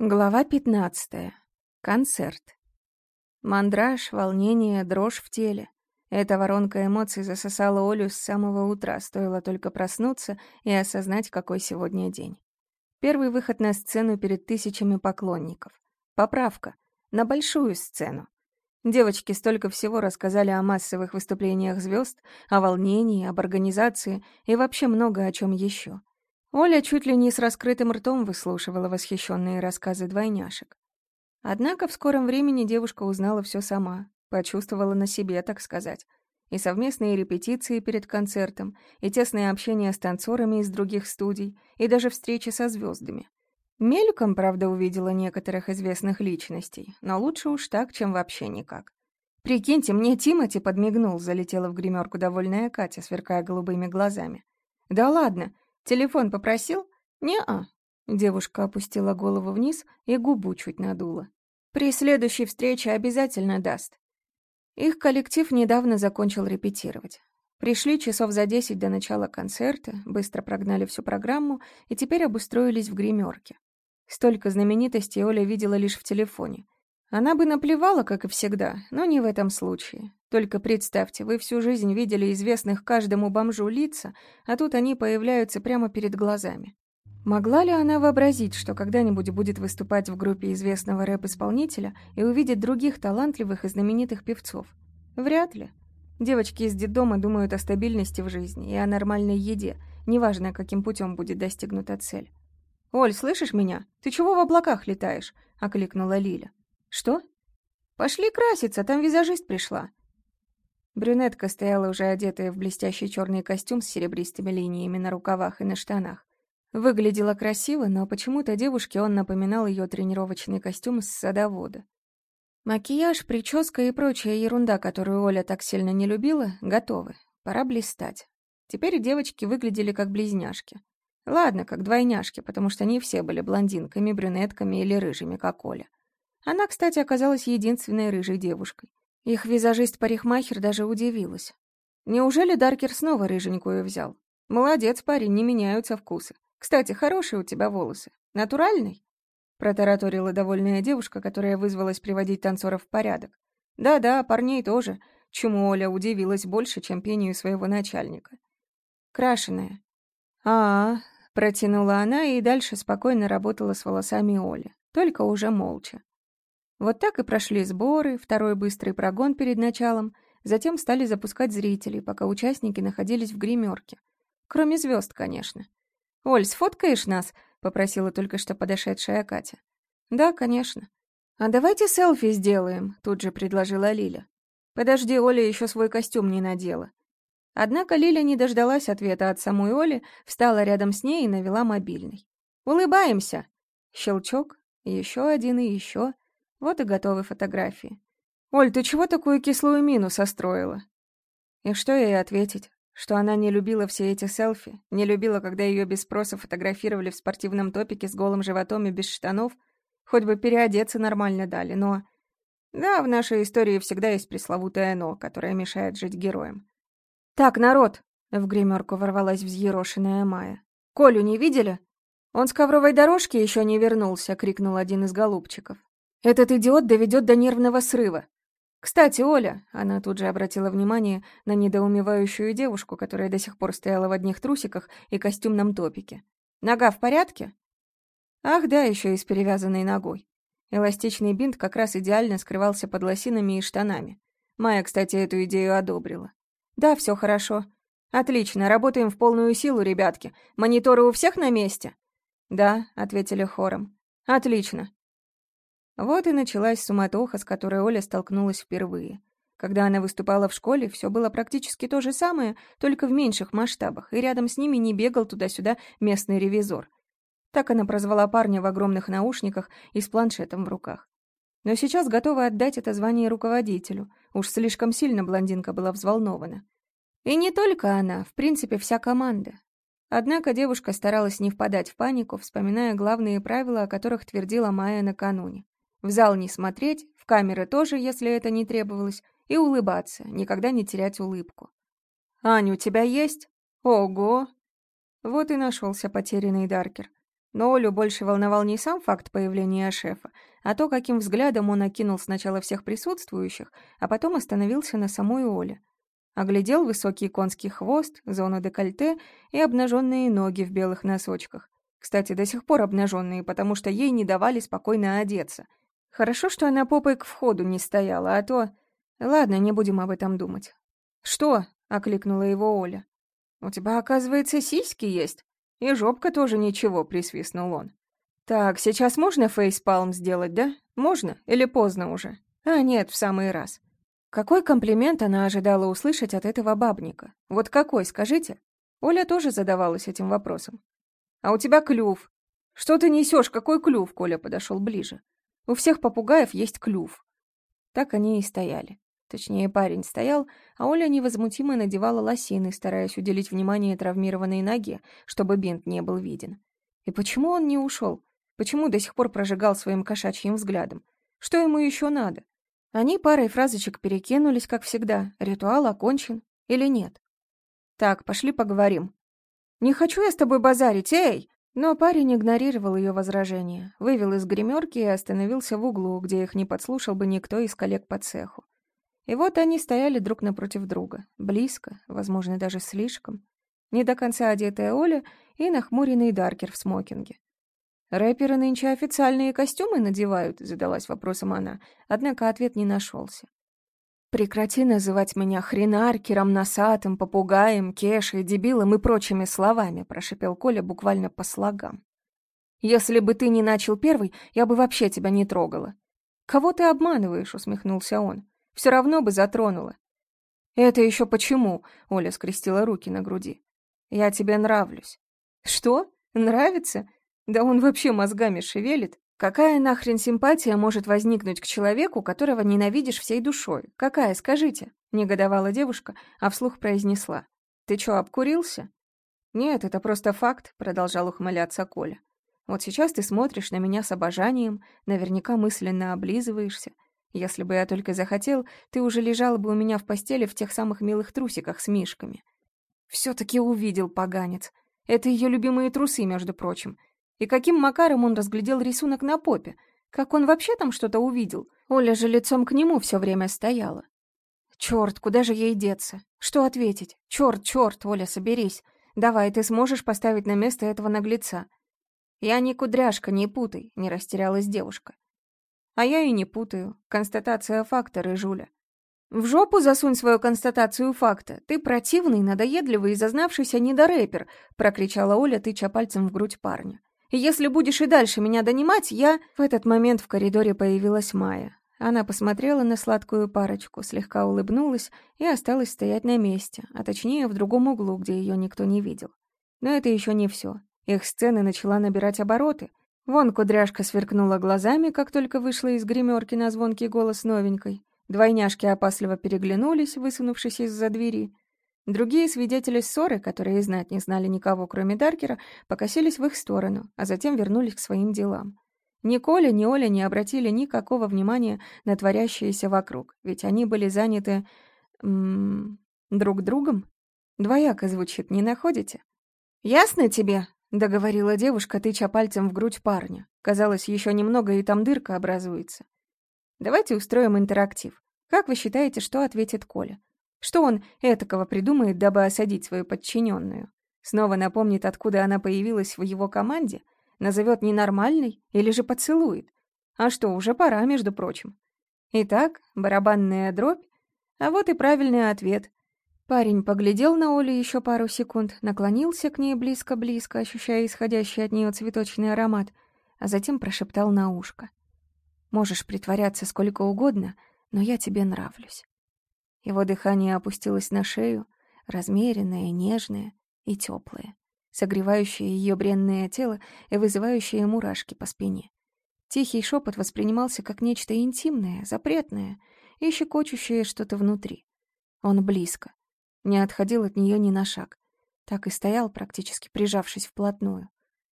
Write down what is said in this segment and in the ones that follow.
Глава 15. Концерт. Мандраж, волнение, дрожь в теле. Эта воронка эмоций засосала Олю с самого утра, стоило только проснуться и осознать, какой сегодня день. Первый выход на сцену перед тысячами поклонников. Поправка. На большую сцену. Девочки столько всего рассказали о массовых выступлениях звезд, о волнении, об организации и вообще много о чем еще. Оля чуть ли не с раскрытым ртом выслушивала восхищенные рассказы двойняшек. Однако в скором времени девушка узнала все сама, почувствовала на себе, так сказать. И совместные репетиции перед концертом, и тесное общение с танцорами из других студий, и даже встречи со звездами. Мельком, правда, увидела некоторых известных личностей, но лучше уж так, чем вообще никак. «Прикиньте, мне Тимати подмигнул», — залетела в гримерку довольная Катя, сверкая голубыми глазами. «Да ладно, Телефон попросил? Не-а. Девушка опустила голову вниз и губу чуть надула. При следующей встрече обязательно даст. Их коллектив недавно закончил репетировать. Пришли часов за десять до начала концерта, быстро прогнали всю программу и теперь обустроились в гримерке. Столько знаменитостей Оля видела лишь в телефоне. Она бы наплевала, как и всегда, но не в этом случае. Только представьте, вы всю жизнь видели известных каждому бомжу лица, а тут они появляются прямо перед глазами. Могла ли она вообразить, что когда-нибудь будет выступать в группе известного рэп-исполнителя и увидеть других талантливых и знаменитых певцов? Вряд ли. Девочки из детдома думают о стабильности в жизни и о нормальной еде, неважно, каким путем будет достигнута цель. «Оль, слышишь меня? Ты чего в облаках летаешь?» — окликнула Лиля. «Что?» «Пошли краситься, там визажист пришла». Брюнетка стояла уже одетая в блестящий черный костюм с серебристыми линиями на рукавах и на штанах. Выглядела красиво, но почему-то девушке он напоминал ее тренировочный костюм с садовода. Макияж, прическа и прочая ерунда, которую Оля так сильно не любила, готовы. Пора блистать. Теперь девочки выглядели как близняшки. Ладно, как двойняшки, потому что не все были блондинками, брюнетками или рыжими, как Оля. Она, кстати, оказалась единственной рыжей девушкой. Их визажист-парикмахер даже удивилась. Неужели Даркер снова рыженькую взял? Молодец, парень, не меняются вкусы. Кстати, хорошие у тебя волосы. Натуральный? Протараторила довольная девушка, которая вызвалась приводить танцоров в порядок. Да-да, парней тоже, чему Оля удивилась больше, чем пению своего начальника. Крашеная. А, -а, -а протянула она и дальше спокойно работала с волосами Оли, только уже молча. Вот так и прошли сборы, второй быстрый прогон перед началом, затем стали запускать зрителей, пока участники находились в гримерке. Кроме звезд, конечно. «Оль, сфоткаешь нас?» — попросила только что подошедшая Катя. «Да, конечно». «А давайте селфи сделаем», — тут же предложила Лиля. «Подожди, Оля еще свой костюм не надела». Однако Лиля не дождалась ответа от самой Оли, встала рядом с ней и навела мобильный. «Улыбаемся!» Щелчок, еще один и еще. Вот и готовы фотографии. «Оль, ты чего такую кислую мину состроила?» И что ей ответить? Что она не любила все эти селфи, не любила, когда ее без спроса фотографировали в спортивном топике с голым животом и без штанов, хоть бы переодеться нормально дали, но... Да, в нашей истории всегда есть пресловутое «но», которое мешает жить героям. «Так, народ!» — в гримерку ворвалась взъерошенная Майя. «Колю не видели?» «Он с ковровой дорожки еще не вернулся!» — крикнул один из голубчиков. Этот идиот доведет до нервного срыва. Кстати, Оля, она тут же обратила внимание на недоумевающую девушку, которая до сих пор стояла в одних трусиках и костюмном топике. Нога в порядке? Ах, да, еще и с перевязанной ногой. Эластичный бинт как раз идеально скрывался под лосинами и штанами. Майя, кстати, эту идею одобрила. Да, все хорошо. Отлично, работаем в полную силу, ребятки. Мониторы у всех на месте? Да, ответили хором. Отлично. Вот и началась суматоха, с которой Оля столкнулась впервые. Когда она выступала в школе, все было практически то же самое, только в меньших масштабах, и рядом с ними не бегал туда-сюда местный ревизор. Так она прозвала парня в огромных наушниках и с планшетом в руках. Но сейчас готова отдать это звание руководителю. Уж слишком сильно блондинка была взволнована. И не только она, в принципе, вся команда. Однако девушка старалась не впадать в панику, вспоминая главные правила, о которых твердила Майя накануне. В зал не смотреть, в камеры тоже, если это не требовалось, и улыбаться, никогда не терять улыбку. «Аня, у тебя есть?» «Ого!» Вот и нашелся потерянный Даркер. Но Олю больше волновал не сам факт появления шефа, а то, каким взглядом он окинул сначала всех присутствующих, а потом остановился на самой Оле. Оглядел высокий конский хвост, зону декольте и обнаженные ноги в белых носочках. Кстати, до сих пор обнаженные, потому что ей не давали спокойно одеться. Хорошо, что она попой к входу не стояла, а то... Ладно, не будем об этом думать. «Что?» — окликнула его Оля. «У тебя, оказывается, сиськи есть. И жопка тоже ничего», — присвистнул он. «Так, сейчас можно фейспалм сделать, да? Можно? Или поздно уже?» «А, нет, в самый раз». Какой комплимент она ожидала услышать от этого бабника? Вот какой, скажите? Оля тоже задавалась этим вопросом. «А у тебя клюв». «Что ты несешь? Какой клюв?» Коля подошел ближе. «У всех попугаев есть клюв». Так они и стояли. Точнее, парень стоял, а Оля невозмутимо надевала лосины, стараясь уделить внимание травмированной ноге, чтобы бинт не был виден. И почему он не ушел? Почему до сих пор прожигал своим кошачьим взглядом? Что ему еще надо? Они парой фразочек перекинулись, как всегда. Ритуал окончен или нет? Так, пошли поговорим. «Не хочу я с тобой базарить, эй!» Но парень игнорировал ее возражения, вывел из гримерки и остановился в углу, где их не подслушал бы никто из коллег по цеху. И вот они стояли друг напротив друга, близко, возможно, даже слишком. Не до конца одетая Оля и нахмуренный Даркер в смокинге. «Рэперы нынче официальные костюмы надевают?» — задалась вопросом она, однако ответ не нашелся. «Прекрати называть меня хренаркером, носатым, попугаем, кешей, дебилом и прочими словами», — прошипел Коля буквально по слогам. «Если бы ты не начал первый, я бы вообще тебя не трогала». «Кого ты обманываешь?» — усмехнулся он. «Все равно бы затронула». «Это еще почему?» — Оля скрестила руки на груди. «Я тебе нравлюсь». «Что? Нравится? Да он вообще мозгами шевелит. Какая нахрен симпатия может возникнуть к человеку, которого ненавидишь всей душой? Какая, скажите?» — негодовала девушка, а вслух произнесла. «Ты чё, обкурился?» «Нет, это просто факт», — продолжал ухмыляться Коля. «Вот сейчас ты смотришь на меня с обожанием, наверняка мысленно облизываешься. Если бы я только захотел, ты уже лежала бы у меня в постели в тех самых милых трусиках с мишками». Все-таки увидел поганец. Это ее любимые трусы, между прочим. И каким макаром он разглядел рисунок на попе? Как он вообще там что-то увидел? Оля же лицом к нему все время стояла. Черт, куда же ей деться? Что ответить? Черт, черт, Оля, соберись. Давай, ты сможешь поставить на место этого наглеца. Я не кудряшка, не путай, не растерялась девушка. А я и не путаю. Констатация факта, Рыжуля. В жопу засунь свою констатацию факта. Ты противный, надоедливый и зазнавшийся недорэпер, прокричала Оля, тыча пальцем в грудь парня. Если будешь и дальше меня донимать, я...» В этот момент в коридоре появилась Майя. Она посмотрела на сладкую парочку, слегка улыбнулась и осталась стоять на месте, а точнее в другом углу, где ее никто не видел. Но это еще не все. Их сцена начала набирать обороты. Вон кудряшка сверкнула глазами, как только вышла из гримерки на звонкий голос новенькой. Двойняшки опасливо переглянулись, высунувшись из-за двери. Другие свидетели ссоры, которые знать не знали никого, кроме Даркера, покосились в их сторону, а затем вернулись к своим делам. Ни Коля, ни Оля не обратили никакого внимания на творящееся вокруг, ведь они были заняты... М -м, друг другом? Двояко звучит, не находите? «Ясно тебе?» — договорила девушка, тыча пальцем в грудь парня. Казалось, еще немного, и там дырка образуется. «Давайте устроим интерактив. Как вы считаете, что ответит Коля? Что он этакого придумает, дабы осадить свою подчиненную? Снова напомнит, откуда она появилась в его команде? Назовет ненормальной или же поцелует? А что, уже пора, между прочим. Итак, барабанная дробь. А вот и правильный ответ. Парень поглядел на Олю еще пару секунд, наклонился к ней близко-близко, ощущая исходящий от нее цветочный аромат, а затем прошептал на ушко. «Можешь притворяться сколько угодно, но я тебе нравлюсь». Его дыхание опустилось на шею, размеренное, нежное и теплое, согревающее ее бренное тело и вызывающее мурашки по спине. Тихий шепот воспринимался как нечто интимное, запретное и щекочущее что-то внутри. Он близко, не отходил от нее ни на шаг, так и стоял, практически прижавшись вплотную.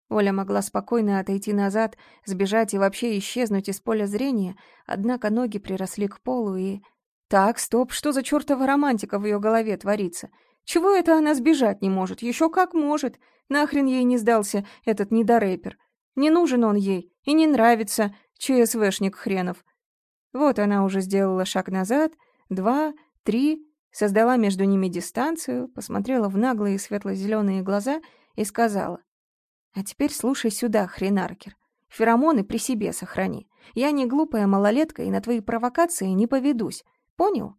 Оля могла спокойно отойти назад, сбежать и вообще исчезнуть из поля зрения, однако ноги приросли к полу и так, стоп, что за чертова романтика в ее голове творится? Чего это она сбежать не может? Еще как может. Нахрен ей не сдался этот недорэпер. Не нужен он ей и не нравится, ЧСВшник хренов. Вот она уже сделала шаг назад, два, три, создала между ними дистанцию, посмотрела в наглые светло-зеленые глаза и сказала. «А теперь слушай сюда, хренаркер. Феромоны при себе сохрани. Я не глупая малолетка и на твои провокации не поведусь. Понял?»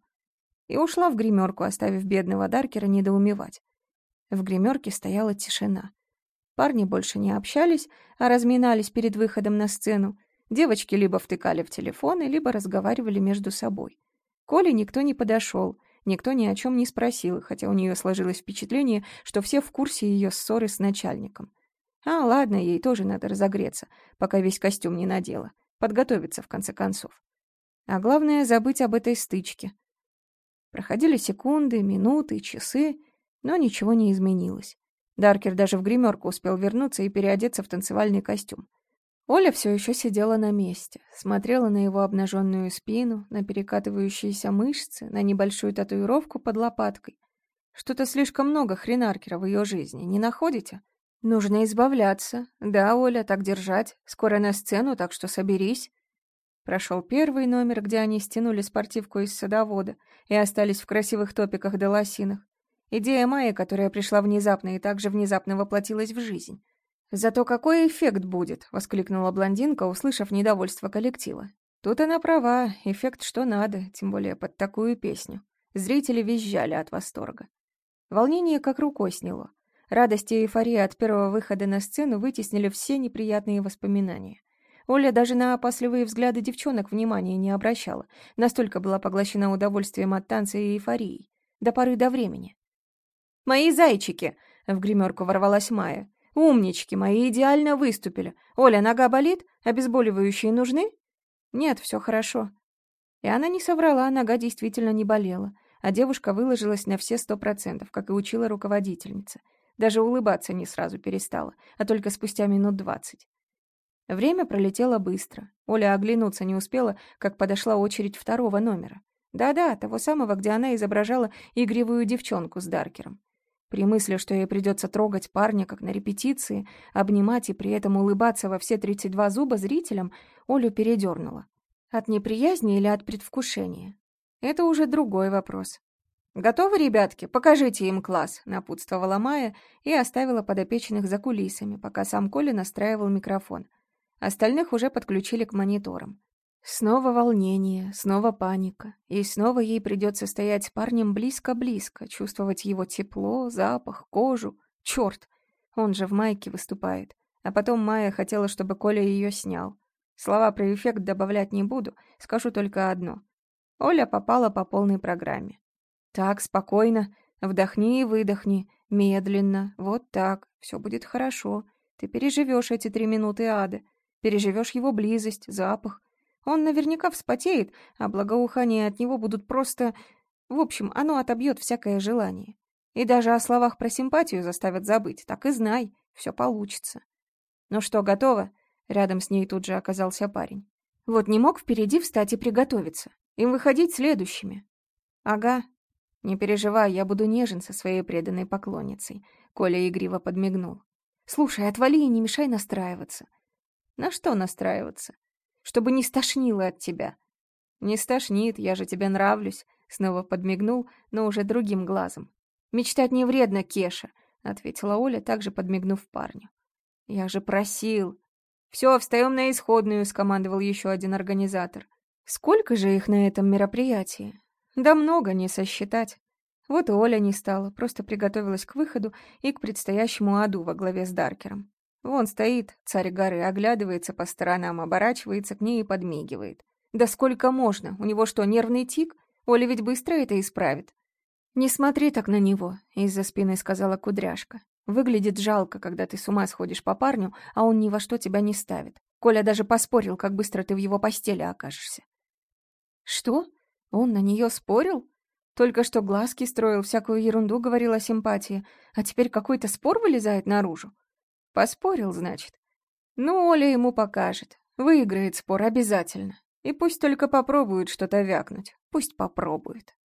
И ушла в гримерку, оставив бедного Даркера недоумевать. В гримерке стояла тишина. Парни больше не общались, а разминались перед выходом на сцену. Девочки либо втыкали в телефоны, либо разговаривали между собой. Коле никто не подошел, никто ни о чем не спросил, хотя у нее сложилось впечатление, что все в курсе ее ссоры с начальником. А, ладно, ей тоже надо разогреться, пока весь костюм не надела. Подготовиться, в конце концов. А главное, забыть об этой стычке. Проходили секунды, минуты, часы, но ничего не изменилось. Даркер даже в гримерку успел вернуться и переодеться в танцевальный костюм. Оля все еще сидела на месте, смотрела на его обнаженную спину, на перекатывающиеся мышцы, на небольшую татуировку под лопаткой. Что-то слишком много хренаркера в ее жизни, не находите? Нужно избавляться. Да, Оля, так держать. Скоро на сцену, так что соберись. Прошел первый номер, где они стянули спортивку из садовода и остались в красивых топиках да лосинах. Идея Майи, которая пришла внезапно и также внезапно воплотилась в жизнь. «Зато какой эффект будет!» — воскликнула блондинка, услышав недовольство коллектива. Тут она права, эффект что надо, тем более под такую песню. Зрители визжали от восторга. Волнение как рукой сняло. Радость и эйфория от первого выхода на сцену вытеснили все неприятные воспоминания. Оля даже на опасливые взгляды девчонок внимания не обращала, настолько была поглощена удовольствием от танца и эйфорией. До поры до времени. «Мои зайчики!» — в гримерку ворвалась Майя. Умнички мои идеально выступили. Оля, нога болит? Обезболивающие нужны? Нет, все хорошо. И она не соврала, нога действительно не болела. А девушка выложилась на все сто процентов, как и учила руководительница. Даже улыбаться не сразу перестала, а только спустя минут двадцать. Время пролетело быстро. Оля оглянуться не успела, как подошла очередь второго номера. Да-да, того самого, где она изображала игривую девчонку с Даркером. При мысли, что ей придется трогать парня, как на репетиции, обнимать и при этом улыбаться во все 32 зуба зрителям, Олю передернула. От неприязни или от предвкушения? Это уже другой вопрос. «Готовы, ребятки? Покажите им класс», — напутствовала Майя и оставила подопечных за кулисами, пока сам Коля настраивал микрофон. Остальных уже подключили к мониторам. Снова волнение, снова паника. И снова ей придется стоять с парнем близко-близко, чувствовать его тепло, запах, кожу. Черт, он же в майке выступает. А потом Майя хотела, чтобы Коля ее снял. Слова про эффект добавлять не буду, скажу только одно. Оля попала по полной программе. Так, спокойно, вдохни и выдохни, медленно, вот так, все будет хорошо. Ты переживешь эти три минуты ада, переживешь его близость, запах, он наверняка вспотеет, а благоухания от него будут просто... В общем, оно отобьет всякое желание. И даже о словах про симпатию заставят забыть. Так и знай, все получится. Ну что, готово? Рядом с ней тут же оказался парень. Вот не мог впереди встать и приготовиться. Им выходить следующими. Ага. Не переживай, я буду нежен со своей преданной поклонницей. Коля игриво подмигнул. Слушай, отвали и не мешай настраиваться. На что настраиваться? чтобы не стошнило от тебя». «Не стошнит, я же тебе нравлюсь», — снова подмигнул, но уже другим глазом. «Мечтать не вредно, Кеша», — ответила Оля, также подмигнув парню. «Я же просил». «Все, встаем на исходную», — скомандовал еще один организатор. «Сколько же их на этом мероприятии?» «Да много, не сосчитать». Вот и Оля не стала, просто приготовилась к выходу и к предстоящему аду во главе с Даркером. Вон стоит царь горы, оглядывается по сторонам, оборачивается к ней и подмигивает. Да сколько можно? У него что, нервный тик? Оля ведь быстро это исправит. «Не смотри так на него», — из-за спины сказала кудряшка. «Выглядит жалко, когда ты с ума сходишь по парню, а он ни во что тебя не ставит. Коля даже поспорил, как быстро ты в его постели окажешься». «Что? Он на нее спорил? Только что глазки строил, всякую ерунду говорил о симпатии, а теперь какой-то спор вылезает наружу? Поспорил, значит? Ну, Оля ему покажет. Выиграет спор обязательно. И пусть только попробует что-то вякнуть. Пусть попробует.